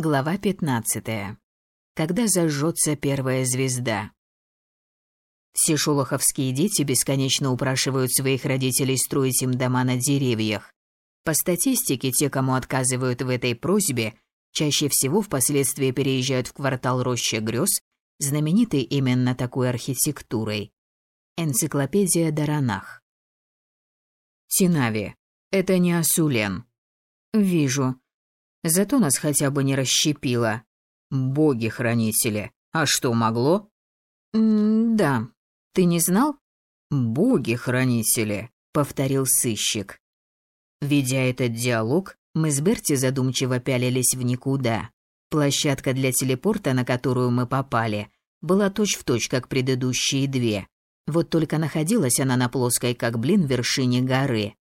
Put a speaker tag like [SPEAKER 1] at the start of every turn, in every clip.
[SPEAKER 1] Глава 15. Когда зажжется первая звезда. Все шолоховские дети бесконечно упрашивают своих родителей строить им дома на деревьях. По статистике, те, кому отказывают в этой просьбе, чаще всего впоследствии переезжают в квартал Роща грез, знаменитый именно такой архитектурой. Энциклопедия Даранах. Тинави. Это не Асулен. Вижу. Зато нас хотя бы не расщепило. Боги-хранители. А что могло? М да. Ты не знал? Боги-хранители, повторил сыщик. Ведя этот диалог, мы с Берти задумчиво пялились в никуда. Площадка для телепорта, на которую мы попали, была точь-в-точь, точь, как предыдущие две. Вот только находилась она на плоской, как блин, вершине горы.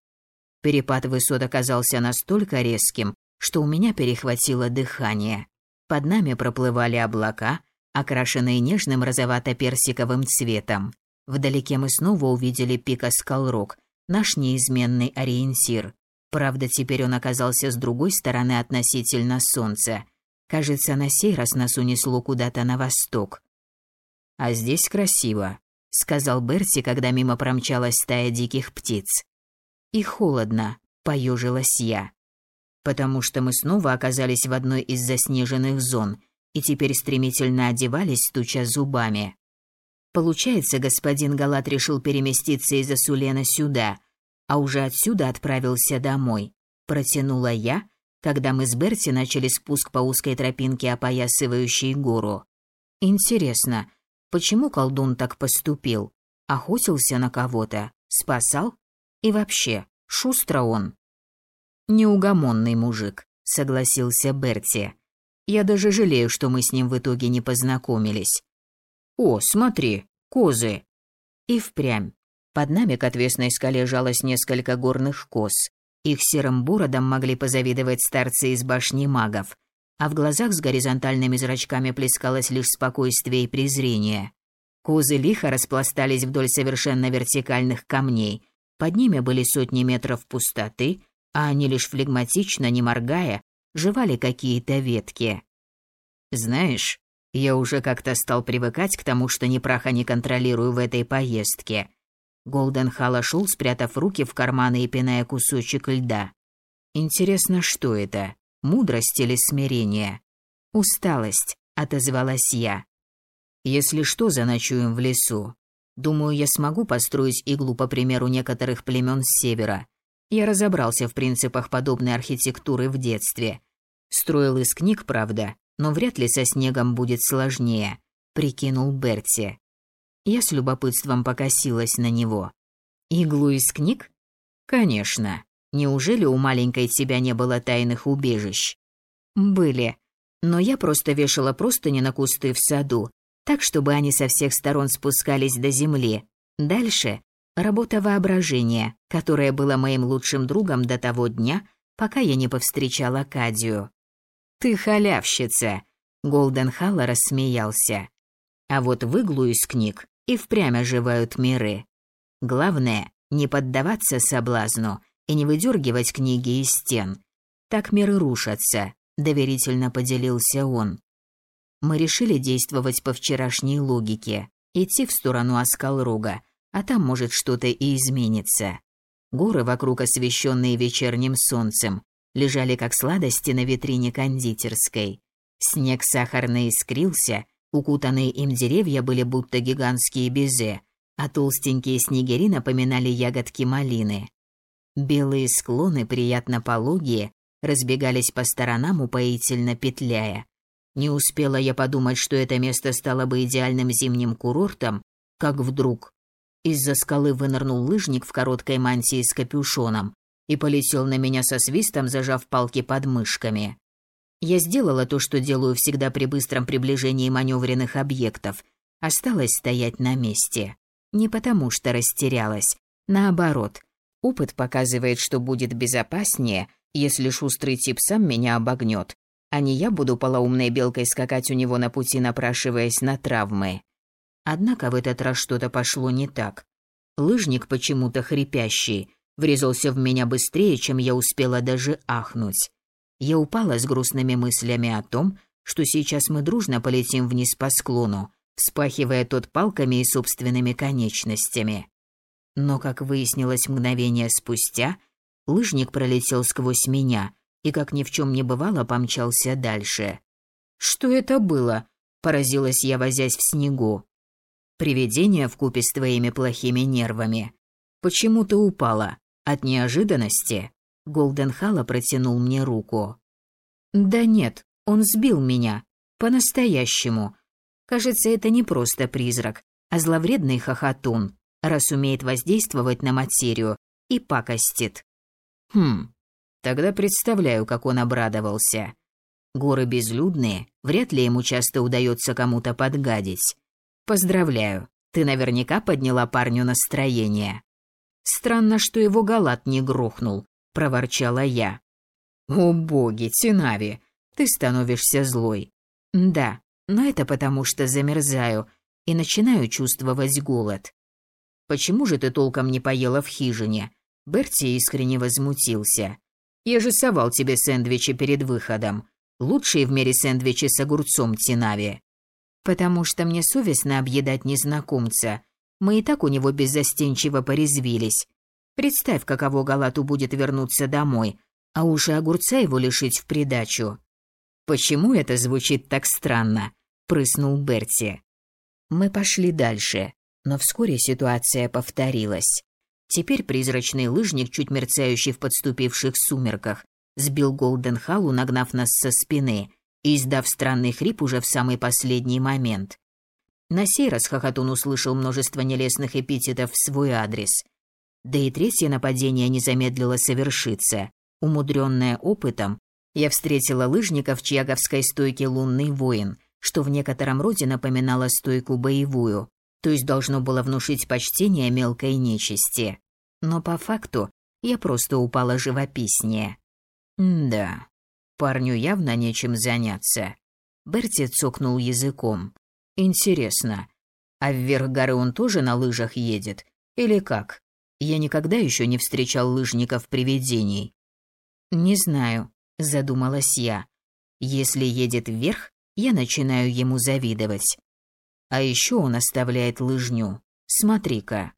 [SPEAKER 1] Перепад высот оказался настолько резким, что у меня перехватило дыхание. Под нами проплывали облака, окрашенные нежным розовато-персиковым цветом. Вдалеке мы снова увидели пик Аскалрок, наш неизменный ориентир. Правда, теперь он оказался с другой стороны относительно солнца. Кажется, на сей раз нас унесло куда-то на восток. «А здесь красиво», — сказал Берти, когда мимо промчалась стая диких птиц. «И холодно», — поежилась я потому что мы снова оказались в одной из заснеженных зон и теперь стремительно одевались, стуча зубами. Получается, господин Галат решил переместиться из Асулена сюда, а уже отсюда отправился домой. Протянула я, когда мы с Берти начали спуск по узкой тропинке, опоясывающей гору. Интересно, почему колдун так поступил? Охотился на кого-то? Спасал? И вообще, шустро он. Неугомонный мужик, согласился Берти. Я даже жалею, что мы с ним в итоге не познакомились. О, смотри, козы. И впрямь. Под нами к отвесной скале жалось несколько горных коз. Их серым бородам могли позавидовать старцы из башни магов, а в глазах с горизонтальными зрачками плескалось лишь спокойствие и презрение. Козы лихо распластались вдоль совершенно вертикальных камней. Под ними были сотни метров пустоты, а они лишь флегматично, не моргая, жевали какие-то ветки. Знаешь, я уже как-то стал привыкать к тому, что ни праха не контролирую в этой поездке. Голден Халла шел, спрятав руки в карманы и пиная кусочек льда. Интересно, что это? Мудрость или смирение? Усталость, отозвалась я. Если что, заночуем в лесу. Думаю, я смогу построить иглу по примеру некоторых племен с севера. Я разобрался в принципах подобной архитектуры в детстве. Строил из книг, правда, но вряд ли со снегом будет сложнее, прикинул Берти. Я с любопытством покосилась на него. Иглу из книг? Конечно. Неужели у маленькой тебя не было тайных убежищ? Были. Но я просто вешала простыни на кусты в саду, так чтобы они со всех сторон спускались до земли. Дальше Работа воображения, которая была моим лучшим другом до того дня, пока я не повстречала Кадию. «Ты халявщица!» — Голден Халла рассмеялся. А вот в иглу из книг и впрямь оживают миры. Главное — не поддаваться соблазну и не выдергивать книги из стен. Так миры рушатся, доверительно поделился он. Мы решили действовать по вчерашней логике, идти в сторону Аскалруга, а там может что-то и изменится. Горы вокруг, освещенные вечерним солнцем, лежали как сладости на витрине кондитерской. Снег сахарно искрился, укутанные им деревья были будто гигантские безе, а толстенькие снегири напоминали ягодки малины. Белые склоны, приятно пологие, разбегались по сторонам, упоительно петляя. Не успела я подумать, что это место стало бы идеальным зимним курортом, как вдруг из-за скалы вынырнул лыжник в короткой мантии с капюшоном и полетел на меня со свистом, зажав палки под мышками. Я сделала то, что делаю всегда при быстром приближении маневренных объектов. Осталось стоять на месте. Не потому что растерялась. Наоборот. Опыт показывает, что будет безопаснее, если шустрый тип сам меня обогнет, а не я буду полоумной белкой скакать у него на пути, напрашиваясь на травмы. Однако в этот раз что-то пошло не так. Лыжник, почему-то хрипящий, врезался в меня быстрее, чем я успела даже ахнуть. Я упала с грустными мыслями о том, что сейчас мы дружно полетим вниз по склону, вспахивая тот палками и собственными конечностями. Но, как выяснилось мгновение спустя, лыжник пролетел сквозь меня и, как ни в чем не бывало, помчался дальше. «Что это было?» – поразилась я, возясь в снегу. «Привидение вкупе с твоими плохими нервами. Почему ты упала? От неожиданности?» Голден Халла протянул мне руку. «Да нет, он сбил меня. По-настоящему. Кажется, это не просто призрак, а зловредный хохотун, раз умеет воздействовать на материю и пакостит. Хм, тогда представляю, как он обрадовался. Горы безлюдные, вряд ли ему часто удается кому-то подгадить. Поздравляю, ты наверняка подняла парню настроение. Странно, что его галат не грохнул, проворчала я. О боги, Тинави, ты становишься злой. Да, но это потому, что замерзаю и начинаю чувствовать голод. Почему же ты толком не поела в хижине? Берти искренне возмутился. Я же совал тебе сэндвичи перед выходом. Лучшие в мире сэндвичи с огурцом Тинави. Потому что мне совестно объедать незнакомца. Мы и так у него беззастенчиво порезвились. Представь, каково Галату будет вернуться домой, а уж и огурца его лишить в придачу. Почему это звучит так странно? прыснул Берти. Мы пошли дальше, но вскоре ситуация повторилась. Теперь призрачный лыжник, чуть мерцающий в подступивших сумерках, сбил Голденхалу, нагнав нас со спины издав странный хрип уже в самый последний момент. На сей раз Хохотун услышал множество нелестных эпитетов в свой адрес. Да и третье нападение не замедлило совершиться. Умудренная опытом, я встретила лыжника в Чьяговской стойке «Лунный воин», что в некотором роде напоминало стойку боевую, то есть должно было внушить почтение мелкой нечисти. Но по факту я просто упала живописнее. М да, парню явно нечем заняться. Берти цокнул языком. Интересно, а вверх горы он тоже на лыжах едет? Или как? Я никогда еще не встречал лыжников-привидений. Не знаю, задумалась я. Если едет вверх, я начинаю ему завидовать. А еще он оставляет лыжню. Смотри-ка.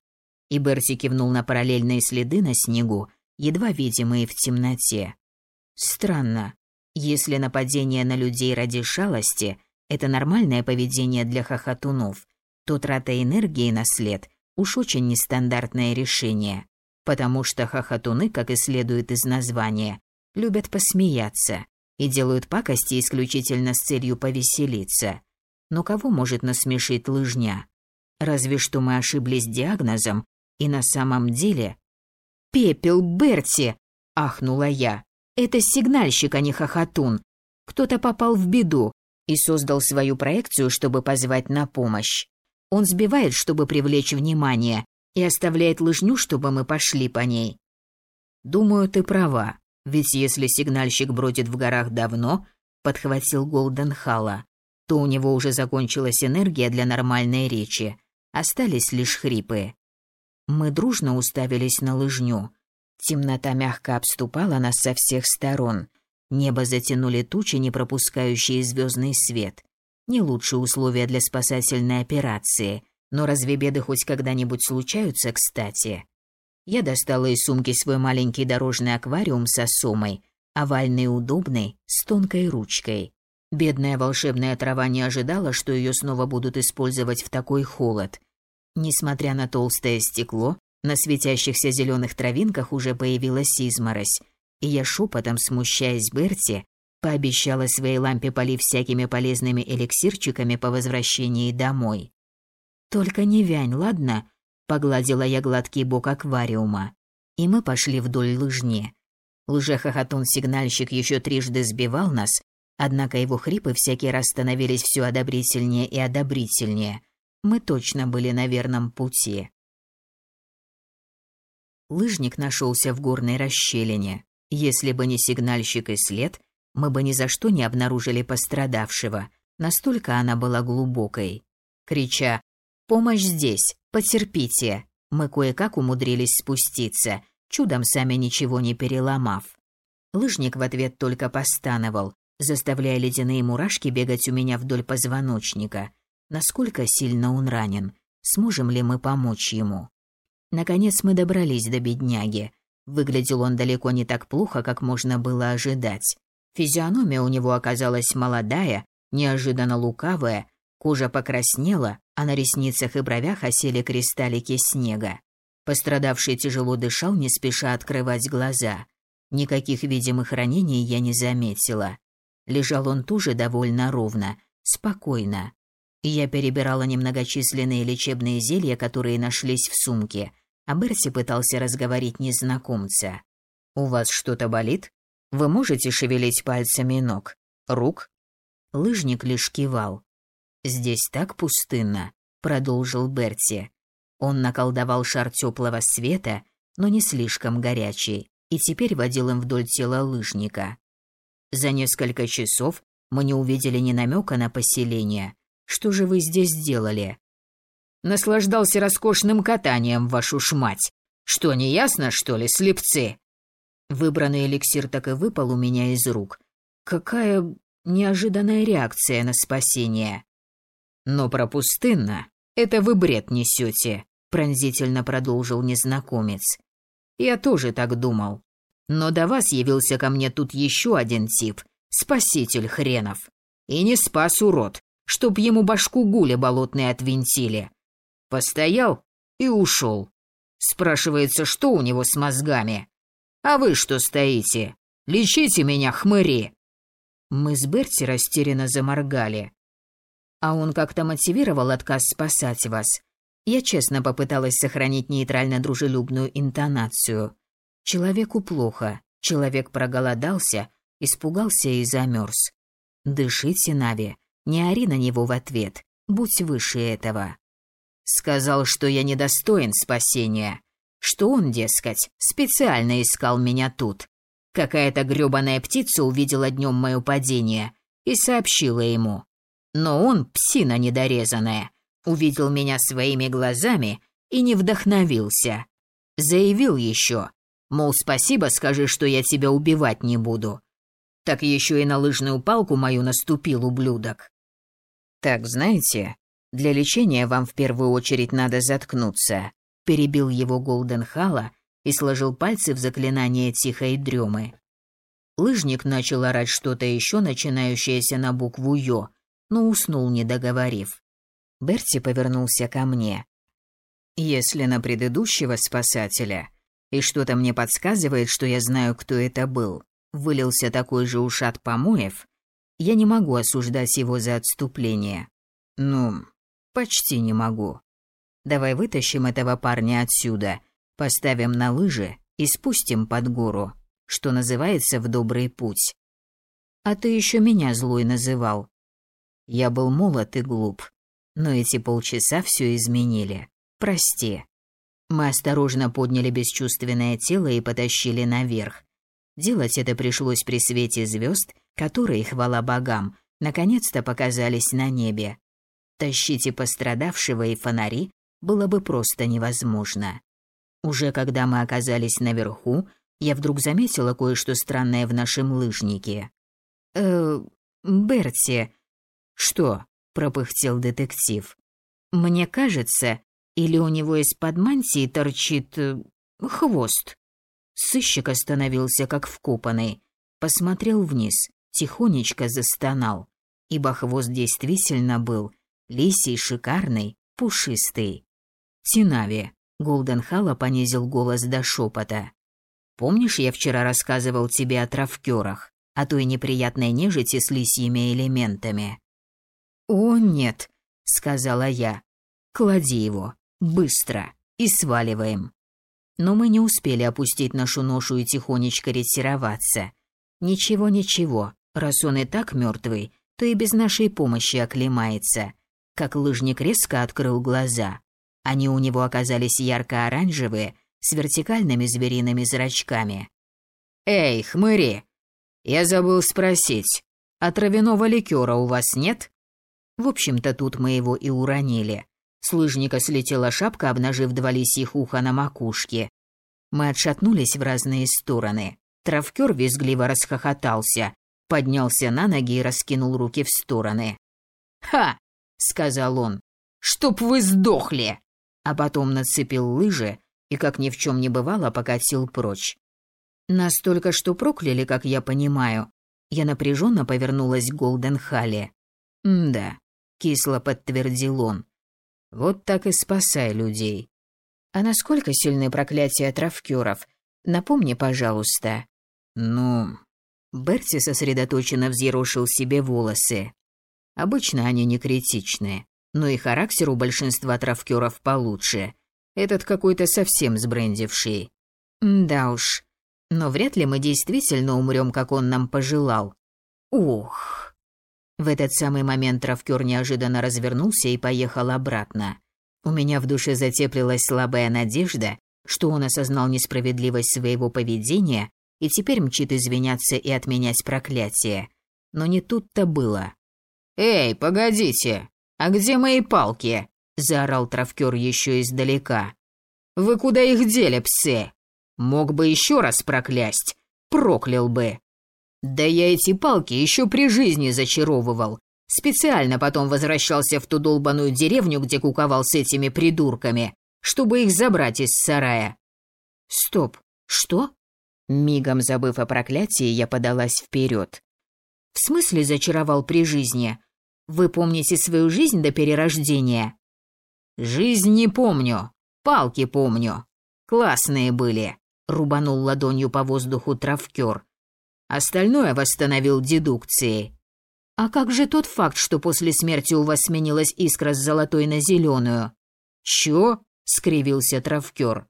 [SPEAKER 1] И Берти кивнул на параллельные следы на снегу, едва видимые в темноте. Странно. Если нападение на людей ради шалости – это нормальное поведение для хохотунов, то трата энергии на след уж очень нестандартное решение. Потому что хохотуны, как и следует из названия, любят посмеяться и делают пакости исключительно с целью повеселиться. Но кого может насмешить лыжня? Разве что мы ошиблись диагнозом, и на самом деле... «Пепел Берти!» – ахнула я. «Это сигнальщик, а не хохотун. Кто-то попал в беду и создал свою проекцию, чтобы позвать на помощь. Он сбивает, чтобы привлечь внимание, и оставляет лыжню, чтобы мы пошли по ней». «Думаю, ты права», ведь если сигнальщик бродит в горах давно, подхватил Голден Халла, то у него уже закончилась энергия для нормальной речи, остались лишь хрипы. Мы дружно уставились на лыжню. Темнота мягко обступала нас со всех сторон. Небо затянули тучи, не пропускающие звездный свет. Не лучшие условия для спасательной операции, но разве беды хоть когда-нибудь случаются, кстати? Я достала из сумки свой маленький дорожный аквариум с осомой, овальный и удобный, с тонкой ручкой. Бедная волшебная трава не ожидала, что ее снова будут использовать в такой холод. Несмотря на толстое стекло, на светящихся зеленых травинках уже появилась изморозь, и я шепотом, смущаясь Берти, пообещала своей лампе полив всякими полезными эликсирчиками по возвращении домой. «Только не вянь, ладно?» Погладила я гладкий бок аквариума. И мы пошли вдоль лыжни. Лже-хохотун-сигнальщик еще трижды сбивал нас, однако его хрипы всякий раз становились все одобрительнее и одобрительнее. Мы точно были на верном пути. Лыжник нашелся в горной расщелине. Если бы не сигнальщик и след, мы бы ни за что не обнаружили пострадавшего. Настолько она была глубокой. Крича «Помощь здесь! Потерпите!» Мы кое-как умудрились спуститься, чудом сами ничего не переломав. Лыжник в ответ только постановал, заставляя ледяные мурашки бегать у меня вдоль позвоночника. Насколько сильно он ранен? Сможем ли мы помочь ему? Наконец мы добрались до бедняги. Выглядел он далеко не так плохо, как можно было ожидать. Физиономия у него оказалась молодая, неожиданно лукавая, кожа покраснела, а на ресницах и бровях осели кристаллики снега. Пострадавший тяжело дышал, не спеша открывать глаза. Никаких видимых ранений я не заметила. Лежал он тоже довольно ровно, спокойно. Я перебирала немногочисленные лечебные зелья, которые нашлись в сумке, а Берси пытался разговорить незнакомца. «У вас что-то болит? Вы можете шевелить пальцами ног? Рук?» Лыжник лишь кивал. «Здесь так пустынно», — продолжил Берти. Он наколдовал шар теплого света, но не слишком горячий, и теперь водил им вдоль тела лыжника. За несколько часов мы не увидели ни намека на поселение. Что же вы здесь делали? Наслаждался роскошным катанием, вашу ж мать. Что, не ясно, что ли, слепцы? Выбранный эликсир так и выпал у меня из рук. Какая неожиданная реакция на спасение. Но про пустынно это вы бред несете, пронзительно продолжил незнакомец. Я тоже так думал. Но до вас явился ко мне тут еще один тип, спаситель хренов. И не спас урод, чтоб ему башку гуля болотной отвинтили. Постоял и ушел. Спрашивается, что у него с мозгами. А вы что стоите? Лечите меня, хмыри!» Мы с Берти растерянно заморгали. А он как-то мотивировал отказ спасать вас. Я честно попыталась сохранить нейтрально-дружелюбную интонацию. Человеку плохо, человек проголодался, испугался и замерз. Дышите, Нави, не ори на него в ответ, будь выше этого. Сказал, что я недостоин спасения, что он, дескать, специально искал меня тут. Какая-то грёбаная птица увидела днем мое падение и сообщила ему. Но он, псина недорезанная, увидел меня своими глазами и не вдохновился. Заявил еще, мол, спасибо, скажи, что я тебя убивать не буду. Так еще и на лыжную палку мою наступил ублюдок. Так, знаете, для лечения вам в первую очередь надо заткнуться, перебил его Голденхала и сложил пальцы в заклинание тихой дремы. Лыжник начал орать что-то еще, начинающееся на букву «ё», но уснул, не договорив. Берти повернулся ко мне. «Если на предыдущего спасателя, и что-то мне подсказывает, что я знаю, кто это был, вылился такой же ушат помоев, я не могу осуждать его за отступление. Ну, почти не могу. Давай вытащим этого парня отсюда, поставим на лыжи и спустим под гору, что называется, в добрый путь. А ты еще меня злой называл. Я был молод и глуп, но эти полчаса все изменили. Прости. Мы осторожно подняли бесчувственное тело и потащили наверх. Делать это пришлось при свете звезд, которые, хвала богам, наконец-то показались на небе. Тащить и пострадавшего, и фонари было бы просто невозможно. Уже когда мы оказались наверху, я вдруг заметила кое-что странное в нашем лыжнике. «Э, Берти...» «Что?» — пропыхтел детектив. «Мне кажется, или у него из-под мантии торчит... Э, хвост?» Сыщик остановился как вкопанный, посмотрел вниз, тихонечко застонал, ибо хвост действительно был лисий, шикарный, пушистый. Тинави. Голденхала понизил голос до шепота. Помнишь, я вчера рассказывал тебе о травкерах, о той неприятной нежити с лисьими элементами? О, нет, сказала я. Клади его, быстро, и сваливаем. Но мы не успели опустить нашу ношу и тихонечко ретироваться. Ничего, ничего, раз он и так мертвый, то и без нашей помощи оклемается. Как лыжник резко открыл глаза. Они у него оказались ярко-оранжевые, с вертикальными звериными зрачками. «Эй, хмыри! Я забыл спросить, а травяного ликера у вас нет?» В общем-то, тут мы его и уронили. С лыжника слетела шапка, обнажив два лисьих уха на макушке. Мы отшатнулись в разные стороны. Травкер визгливо расхохотался, поднялся на ноги и раскинул руки в стороны. «Ха!» — сказал он. «Чтоб вы сдохли!» А потом нацепил лыжи и, как ни в чем не бывало, покатил прочь. Настолько, что прокляли, как я понимаю. Я напряженно повернулась к Голденхалле. «Да», — кисло подтвердил он. «Вот так и спасай людей». «А насколько сильны проклятия травкеров? Напомни, пожалуйста». «Ну...» Берти сосредоточенно взъерошил себе волосы. Обычно они не критичны, но и характер у большинства травкеров получше. Этот какой-то совсем сбрендивший. Да уж, но вряд ли мы действительно умрем, как он нам пожелал. Ух. В этот самый момент травкер неожиданно развернулся и поехал обратно. У меня в душе затеплилась слабая надежда, что он осознал несправедливость своего поведения и теперь мчит извиняться и отменять проклятие. Но не тут-то было. «Эй, погодите! А где мои палки?» – заорал травкер еще издалека. «Вы куда их дели, псы? Мог бы еще раз проклясть, проклял бы. Да я эти палки еще при жизни зачаровывал. Специально потом возвращался в ту долбаную деревню, где куковал с этими придурками, чтобы их забрать из сарая. Стоп, что? Мигом забыв о проклятии, я подалась вперед. В смысле зачаровал при жизни? Вы помните свою жизнь до перерождения? Жизнь не помню, палки помню. Классные были рубанул ладонью по воздуху травкер. Остальное восстановил дедукцией. А как же тот факт, что после смерти у вас сменилась искра с золотой на зеленую? Чё? скривился травкер.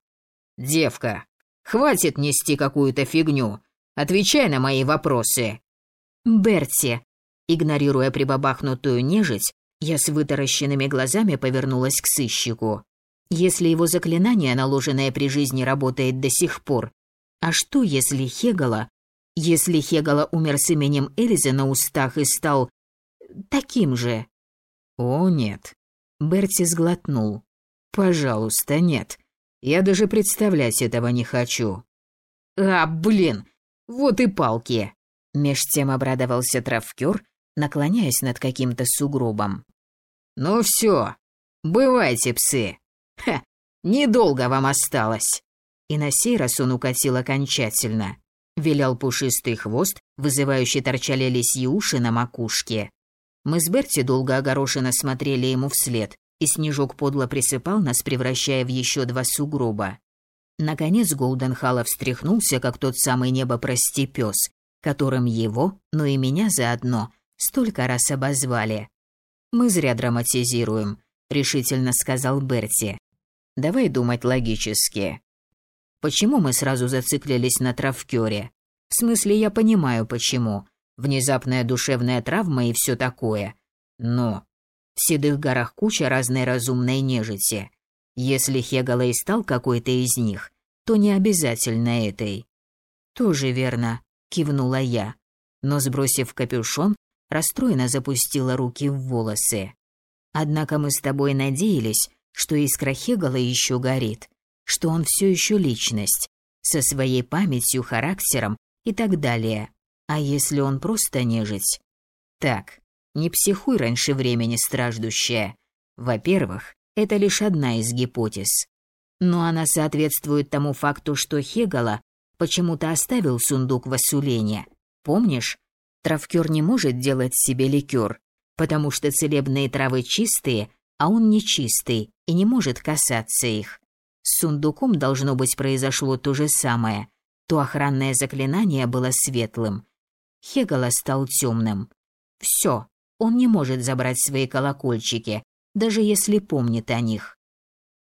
[SPEAKER 1] Девка, хватит нести какую-то фигню. Отвечай на мои вопросы. Берти, игнорируя прибабахнутую нежить, я с вытаращенными глазами повернулась к сыщику. Если его заклинание, наложенное при жизни, работает до сих пор, а что если Хегала... Если Хегала умер с именем Эльзы на устах и стал... таким же? О, нет. Берти сглотнул. Пожалуйста, нет. Я даже представлять этого не хочу. А, блин, вот и палки. Меж тем обрадовался травкер, наклоняясь над каким-то сугробом. Ну все, бывайте, псы. Ха, недолго вам осталось. И на сей раз он укатил окончательно. Вилял пушистый хвост, вызывающий торчали лисьи уши на макушке. Мы с Берти долго огорошенно смотрели ему вслед, и снежок подло присыпал нас, превращая в еще два сугроба. Наконец Голденхаллов встряхнулся, как тот самый небо-прости пес, которым его, но и меня заодно, столько раз обозвали. «Мы зря драматизируем», — решительно сказал Берти. Давай думать логически. Почему мы сразу зациклились на травкёре? В смысле, я понимаю, почему. Внезапная душевная травма и все такое. Но в седых горах куча разной разумной нежити. Если Хегала и стал какой-то из них, то не обязательно этой. Тоже верно, кивнула я, но сбросив капюшон, расстроенно запустила руки в волосы. Однако мы с тобой надеялись, что искра Хегала еще горит, что он все еще личность, со своей памятью, характером и так далее. А если он просто нежить? Так, не психуй раньше времени, страждущая. Во-первых, это лишь одна из гипотез. Но она соответствует тому факту, что Хегала почему-то оставил сундук в осулении. Помнишь? Травкер не может делать себе ликер, потому что целебные травы чистые, а он нечистый и не может касаться их. С сундуком должно быть произошло то же самое. То охранное заклинание было светлым. Хегала стал темным. Все, он не может забрать свои колокольчики, даже если помнит о них.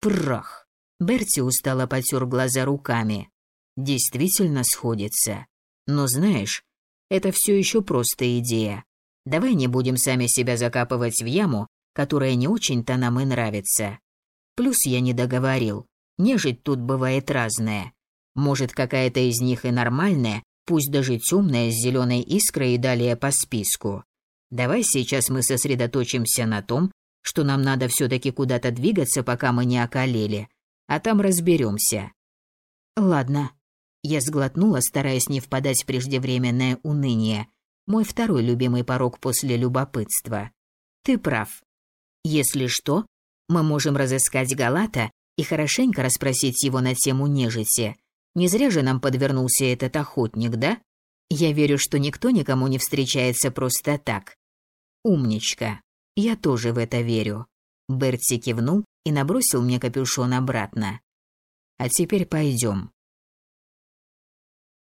[SPEAKER 1] Прах. Берти устало потер глаза руками. Действительно сходится. Но знаешь, это все еще просто идея. Давай не будем сами себя закапывать в яму, которая не очень-то нам и нравится. Плюс я не договорил. Нежить тут бывает разная. Может, какая-то из них и нормальная, пусть даже темная с зеленой искрой и далее по списку. Давай сейчас мы сосредоточимся на том, что нам надо все-таки куда-то двигаться, пока мы не околели, а там разберемся. Ладно. Я сглотнула, стараясь не впадать в преждевременное уныние. Мой второй любимый порог после любопытства. Ты прав. Если что, мы можем разыскать Галата и хорошенько расспросить его на тему нежити. Не зря же нам подвернулся этот охотник, да? Я верю, что никто никому не встречается просто так. Умничка. Я тоже в это верю. Берти кивнул и набросил мне капюшон обратно. А теперь пойдем.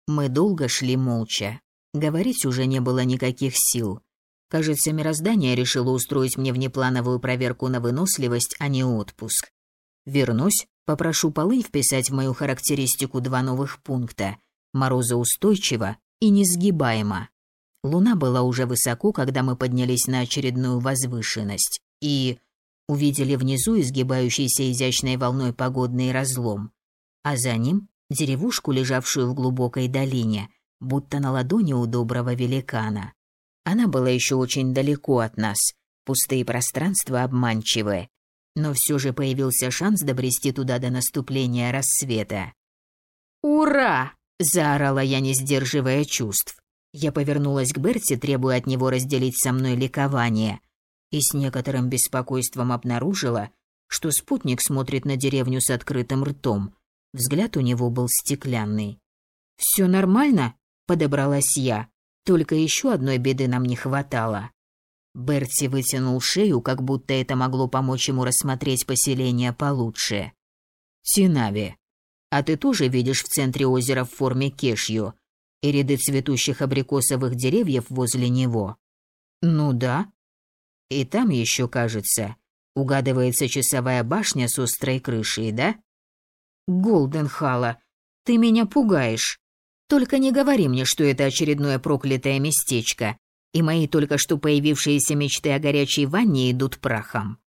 [SPEAKER 1] Мы долго шли молча. Говорить уже не было никаких сил. Кажется, мироздание решило устроить мне внеплановую проверку на выносливость, а не отпуск. Вернусь, попрошу полынь вписать в мою характеристику два новых пункта. Морозоустойчиво и несгибаемо. Луна была уже высоко, когда мы поднялись на очередную возвышенность. И увидели внизу изгибающийся изящной волной погодный разлом. А за ним деревушку, лежавшую в глубокой долине, будто на ладони у доброго великана. Она была еще очень далеко от нас, пустые пространства обманчивые, но все же появился шанс добрести туда до наступления рассвета. «Ура!» – заорала я, не сдерживая чувств. Я повернулась к Берти, требуя от него разделить со мной ликование, и с некоторым беспокойством обнаружила, что спутник смотрит на деревню с открытым ртом. Взгляд у него был стеклянный. «Все нормально?» – подобралась я. Только еще одной беды нам не хватало. Берти вытянул шею, как будто это могло помочь ему рассмотреть поселение получше. «Тинави, а ты тоже видишь в центре озера в форме кешью и ряды цветущих абрикосовых деревьев возле него?» «Ну да». «И там еще, кажется, угадывается часовая башня с острой крышей, да?» «Голденхала, ты меня пугаешь. Только не говори мне, что это очередное проклятое местечко, и мои только что появившиеся мечты о горячей ванне идут прахом.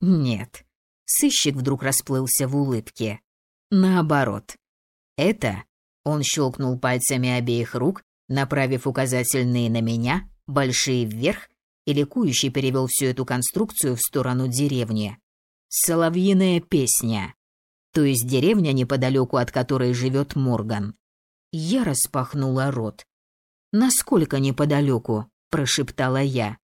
[SPEAKER 1] Нет. Сыщик вдруг расплылся в улыбке. Наоборот. Это он щелкнул пальцами обеих рук, направив указательные на меня, большие вверх, и ликующий перевел всю эту конструкцию в сторону деревни. Соловьиная песня. То есть деревня неподалеку от которой живет Морган. Я распахнула рот. Насколько неподалеку? Прошептала я.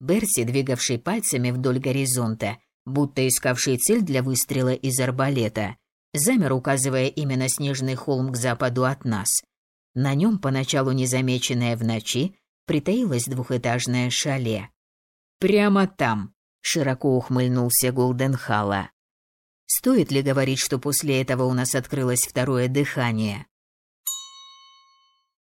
[SPEAKER 1] Берси, двигавший пальцами вдоль горизонта, будто искавший цель для выстрела из арбалета, замер, указывая именно снежный холм к западу от нас. На нем, поначалу незамеченное в ночи, притаилось двухэтажное шале. «Прямо там», — широко ухмыльнулся Голденхала. «Стоит ли говорить, что после этого у нас открылось второе дыхание?»